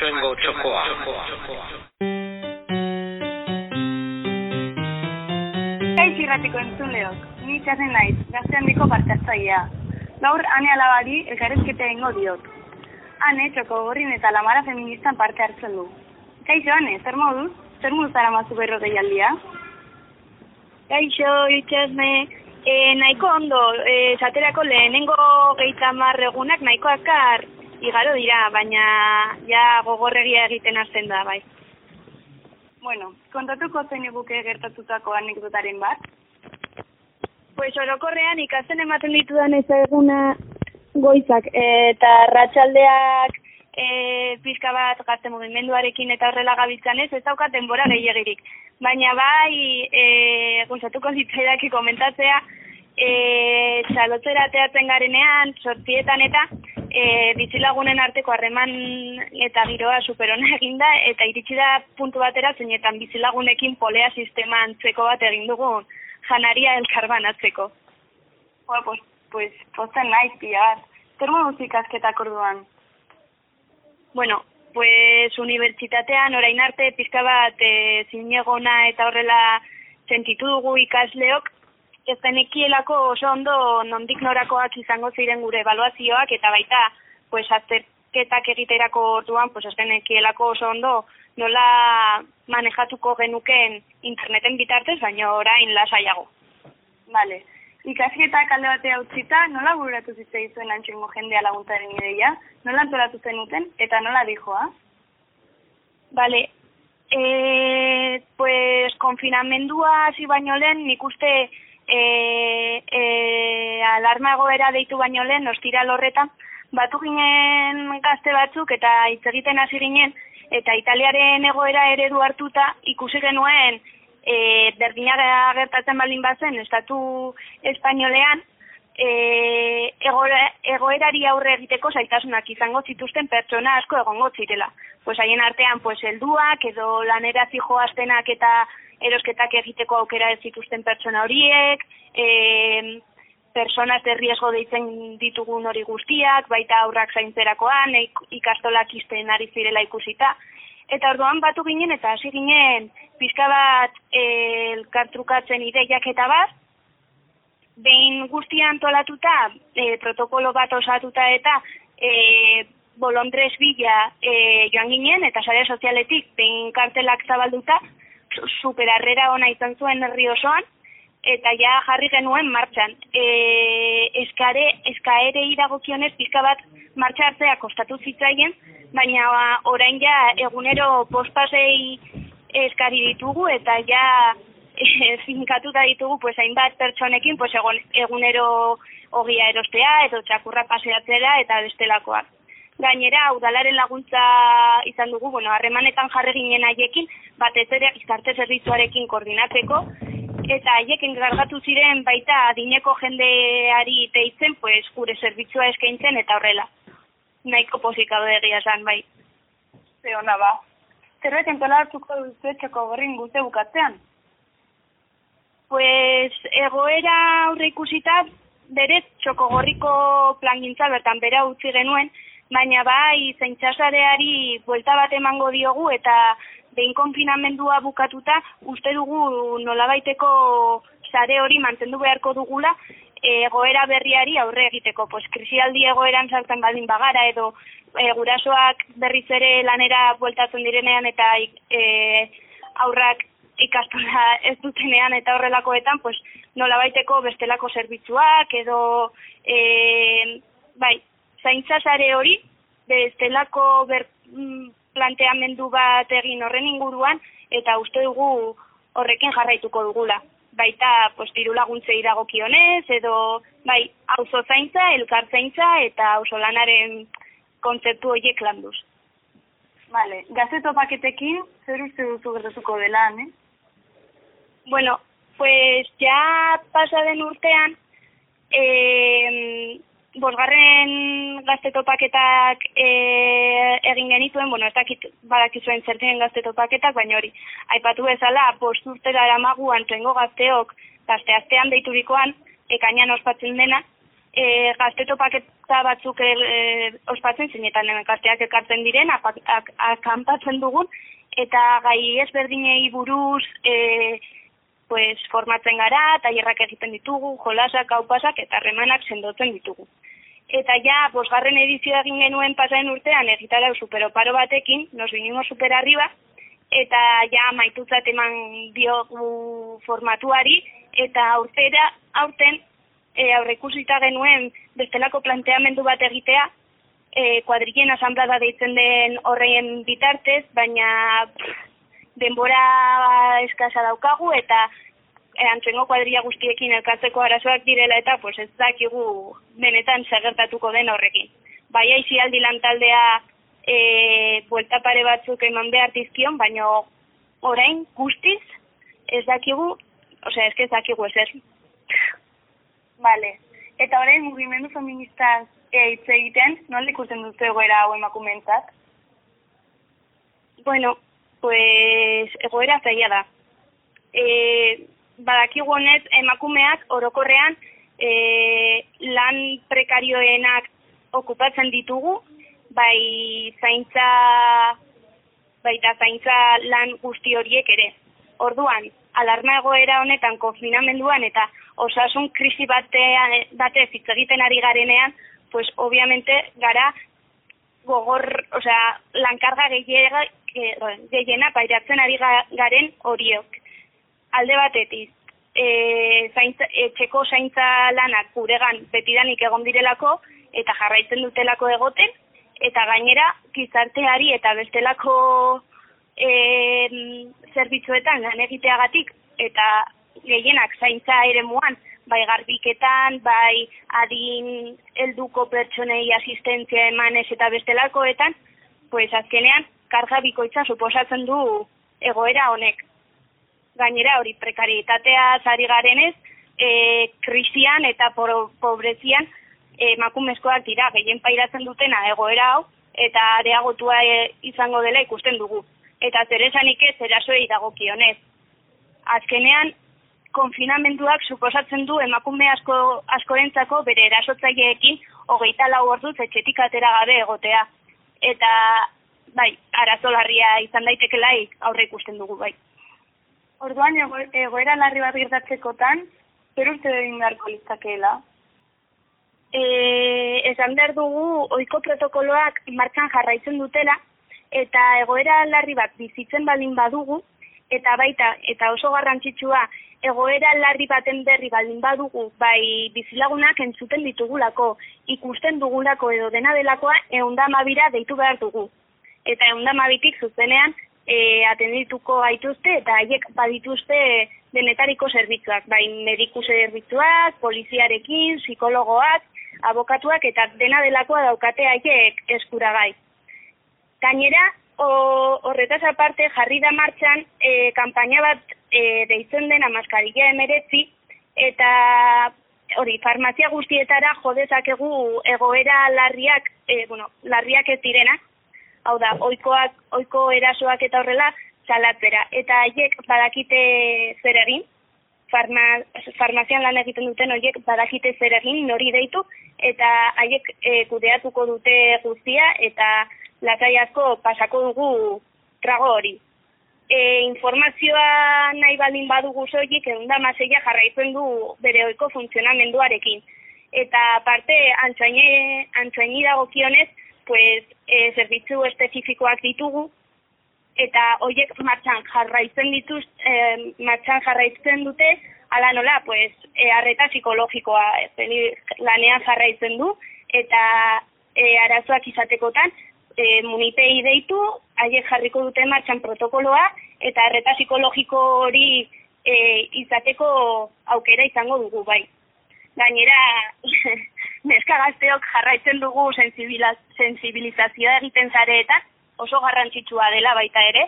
Antxoengo txokoa. Kaixo irratiko entzuleok, ni txasen naiz, gazte handiko parte hartzailea. Gaur ane alabari elkarrezketa egingo diot. Ane txoko gorrin eta lamara feministan parte hartzen du. Kaixo, ane, zer moduz? Zer moduz ara mazu berro gehialdia? Kaixo, itxasme, e, nahiko ondo, e, zaterako lehenengo gehieta egunak nahiko akar igaro dira, baina ja gogorregia egiten hasten da, bai. Bueno, kontatuko zein eguke gertatutako anekdotaren bat? Pues orokorrean ikasten ematen ditudan ez eguna goizak eta ratxaldeak e, pizka bat gazte mugimenduarekin eta horrela gabitzan ez, ez daukat denbora gehiagirik. Baina bai, e, gustatuko zitzaidaki komentatzea, e, txalotzera teatzen garenean, sortietan eta, e, bizilagunen arteko harreman eta giroa superona eginda eta iritsi da puntu batera zeinetan bizilagunekin polea sistema antzeko bat egin dugu janaria elkar banatzeko. Bueno, pues, pues, posten naiz pila bat. Zer moduz ikasketak orduan? Bueno, pues unibertsitatean orain arte pizka bat e, zinegona eta horrela sentitu dugu ikasleok ez denekielako oso ondo nondik norakoak izango ziren gure evaluazioak eta baita pues azterketak egiterako orduan pues ez denekielako oso ondo nola manejatuko genuken interneten bitartez baina orain lasaiago. Vale. Ikasketak alde batea utzita, nola bururatu zitzaizuen antxengo jendea laguntaren ideia? Nola antolatu zenuten eta nola dijoa? Vale. Eh, pues konfinamendua hasi baino lehen nik uste e, e, alarma egoera deitu baino lehen, ostira lorretan, batu ginen gazte batzuk eta hitz egiten hasi ginen, eta italiaren egoera eredu hartuta ikusi genuen e, berdina gertatzen baldin bazen, estatu espainolean, e, egoerari aurre egiteko zaitasunak izango zituzten pertsona asko egongo zirela. Pues haien artean, pues, helduak edo lanera zijoaztenak eta erosketak egiteko aukera ez zituzten pertsona horiek, e, personas de riesgo deitzen ditugun hori guztiak, baita aurrak zaintzerakoan, ikastolak izten ari zirela ikusita. Eta orduan batu ginen eta hasi ginen pizka bat e, elkartrukatzen ideiak eta bat, behin guztian tolatuta, e, protokolo bat osatuta eta e, bolondrez bila e, joan ginen, eta sare sozialetik behin kartelak zabalduta, superarrera ona izan zuen herri osoan, eta ja jarri genuen martxan. E, eskare, eskaere iragokionez pizka bat martxa hartzea kostatu zitzaien, baina orain ja egunero pospasei eskari ditugu eta ja e, finkatuta ditugu pues hainbat pertsonekin pues egon, egunero ogia erostea edo txakurra paseatzera eta bestelakoak. Gainera, udalaren laguntza izan dugu, bueno, harremanetan jarri ginen haiekin, batez ere gizarte zerbitzuarekin koordinatzeko, eta haiekin gargatu ziren baita adineko jendeari teitzen, pues, gure zerbitzua eskaintzen eta horrela. Nahiko posika egia zan, bai. Ze hona ba. Zerbait entola hartuko duzu etxeko gorrin guzti bukatzean? Egoera aurre ikusita, berez txoko gorriko plangintza bertan bera utzi genuen, baina bai zeintzasareari buelta bat emango diogu eta behin konfinamendua bukatuta uste dugu nolabaiteko sare hori mantendu beharko dugula egoera berriari aurre egiteko. Pues, krisialdi egoeran zartzen baldin bagara edo e, gurasoak berriz ere lanera bueltatzen direnean eta e, aurrak ikastola ez dutenean eta horrelakoetan, pues, nolabaiteko bestelako zerbitzuak edo e, bai, zaintza sare hori, bestelako ber, mm, planteamendu bat egin horren inguruan, eta uste dugu horrekin jarraituko dugula. Baita, postiru laguntzei dagokionez, edo, bai, auzo zaintza, elkar zaintza, eta auzo lanaren kontzeptu horiek landuz. Vale, gazeto paketekin, zer uste duzu gertatuko dela, eh? Bueno, pues ya pasa den urtean, eh, bosgarren gazte topaketak e, egin genituen, bueno, ez dakit badakizuen zertzen gazte topaketak, baina hori, aipatu bezala, bost urtera eramagu antrengo gazteok, gazte astean deiturikoan, ekainan ospatzen dena, e, gazteto paketa batzuk e, ospatzen zinetan hemen gazteak ekartzen diren, akampatzen dugun, eta gai ezberdinei buruz e, pues, formatzen gara, tailerrak egiten ditugu, jolasak, haupasak eta remanak sendotzen ditugu. Eta ja, bosgarren edizioa egin genuen pasaren urtean, egitara superoparo batekin, nos vinimos super arriba, eta ja maitutzat eman diogu formatuari, eta aurtera, aurten, e, aurreikusita genuen bestelako planteamendu bat egitea, e, kuadrillen asamblada deitzen den horreien bitartez, baina denbora eskasa daukagu eta e, antzengo kuadrilla guztiekin elkartzeko arazoak direla eta pues ez dakigu benetan segertatuko den horrekin. Bai aizi aldi lan taldea e, buelta pare batzuk eman behar dizkion, baina orain guztiz ez dakigu, osea ez ez dakigu ez ez. Vale. Eta orain mugimendu feministaz hitz egiten, nola ikusten dute egoera hau emakumentzat? Bueno, pues egoera zaila da. E, badakigu honez emakumeak orokorrean e, lan prekarioenak okupatzen ditugu, bai zaintza baita zaintza lan guzti horiek ere. Orduan, alarma egoera honetan konfinamenduan eta osasun krisi batean batez hitz egiten ari garenean, pues obviamente gara gogor, o sea, lankarga gehiena, gehiena pairatzen ari garen horiok. Alde batetik, e, zaintza, etxeko zaintza lanak guregan betidanik egon direlako eta jarraitzen dutelako egoten, eta gainera gizarteari eta bestelako e, zerbitzuetan lan egiteagatik eta gehienak zaintza ere muan bai garbiketan, bai adin helduko pertsonei asistentzia emanez eta bestelakoetan, pues azkenean karga bikoitza suposatzen du egoera honek. Gainera hori prekarietatea zari garenez, e, krisian eta pobrezian emakumezkoak dira gehien pairatzen dutena egoera hau eta areagotua e, izango dela ikusten dugu. Eta zer esanik ez erasoei dagokionez. Azkenean konfinamenduak suposatzen du emakume asko askorentzako bere erasotzaileekin hogeita lau orduz etxetik atera gabe egotea. Eta, bai, arazo larria izan daitekela aurre ikusten dugu, bai. Orduan, egoera larri bat gertatzekotan, zer uste egin beharko litzakeela? E, esan behar dugu, oiko protokoloak martxan jarraitzen dutela, eta egoera larri bat bizitzen balin badugu, eta baita, eta oso garrantzitsua, egoera larri baten berri baldin badugu, bai bizilagunak entzuten ditugulako, ikusten dugulako edo dena delakoa eundamabira deitu behar dugu. Eta eundamabitik zuzenean e, atendituko gaituzte eta haiek badituzte denetariko zerbitzuak, bai mediku zerbitzuak, poliziarekin, psikologoak, abokatuak eta dena delakoa daukate haiek eskuragai. Gainera, horretaz aparte jarri da martxan e, kampaina bat e, deitzen dena maskarilla emeretzi, eta hori, farmazia guztietara jodezakegu egoera larriak, e, bueno, larriak ez direna, hau da, oikoak, oiko erasoak eta horrela, salatzera. Eta haiek badakite zer egin, farma, farmazian lan egiten duten horiek badakite zer egin, nori deitu, eta haiek e, kudeatuko dute guztia, eta latai asko pasako dugu trago hori e, informazioa nahi baldin badugu zoik, egun da mazeia jarraitzen du bere oiko funtzionamenduarekin. Eta parte, antzaini dago kionez, pues, e, zerbitzu espezifikoak ditugu, eta horiek martxan jarraitzen dituz, e, martxan jarraitzen dute, ala nola, pues, e, arreta psikologikoa e, lanean jarraitzen du, eta e, arazoak izatekotan, e, munitei deitu, haiek jarriko dute martxan protokoloa, eta erreta psikologiko hori e, izateko aukera izango dugu, bai. Gainera, neska gazteok jarraitzen dugu sensibilizazioa egiten zareetan, oso garrantzitsua dela baita ere,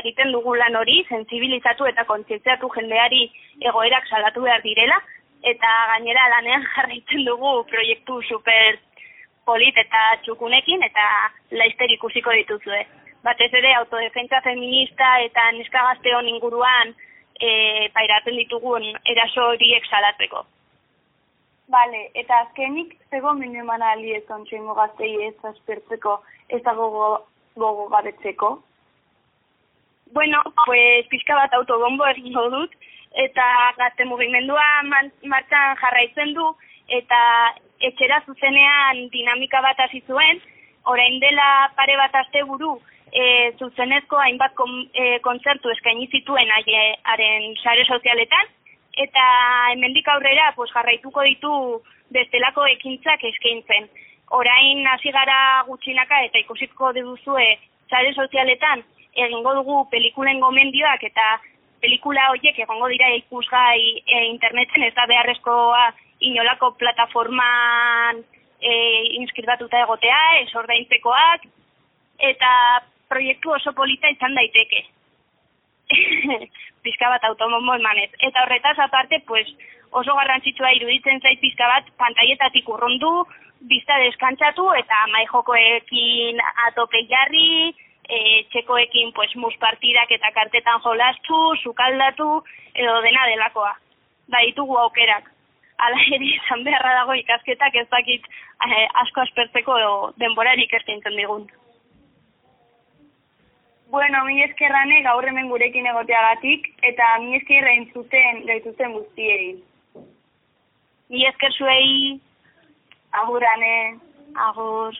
egiten dugu lan hori, sensibilizatu eta kontzientziatu jendeari egoerak salatu behar direla, eta gainera lanean jarraitzen dugu proiektu super polit eta txukunekin eta laizter ikusiko dituzue. Batez ere autodefentsa feminista eta neska gazteon inguruan e, pairatzen ditugun eraso horiek salatzeko. Bale, eta azkenik, zego minu eman ali ez ontsengo gaztei ez aspertzeko, ez da gogo, gogo gabetzeko? Bueno, pues pixka bat autobombo egingo dut, eta gazte mugimendua martxan jarraitzen du, eta etxera zuzenean dinamika bat hasi zuen, orain dela pare bat aste buru, e, zuzenezko hainbat kon, e, kontzertu eskaini zituen haren sare sozialetan, eta hemendik aurrera pues, jarraituko ditu bestelako ekintzak eskaintzen. Orain hasi gara gutxinaka eta ikusiko duzue sare sozialetan egingo dugu pelikulen gomendioak eta pelikula horiek egongo dira ikusgai e, interneten ez da beharrezkoa inolako plataforman e, inskribatuta egotea, ez ordaintzekoak, eta proiektu oso polita izan daiteke. pizka bat automomo emanez. Eta horretaz aparte, pues, oso garrantzitsua iruditzen zait pizka bat pantaietatik urrundu, bizta deskantzatu eta maijokoekin atope jarri, e, txekoekin pues, muspartidak eta kartetan jolastu, sukaldatu, edo dena delakoa. Ba, ditugu aukerak. Ala ere izan beharra dago ikasketak ez dakit eh, asko aspertzeko denborarik ez digun. Bueno, mi eskerrane gaur hemen gurekin egoteagatik eta mi eskerra intzuten gaituzten guztiei. Mi esker zuei agurane agur.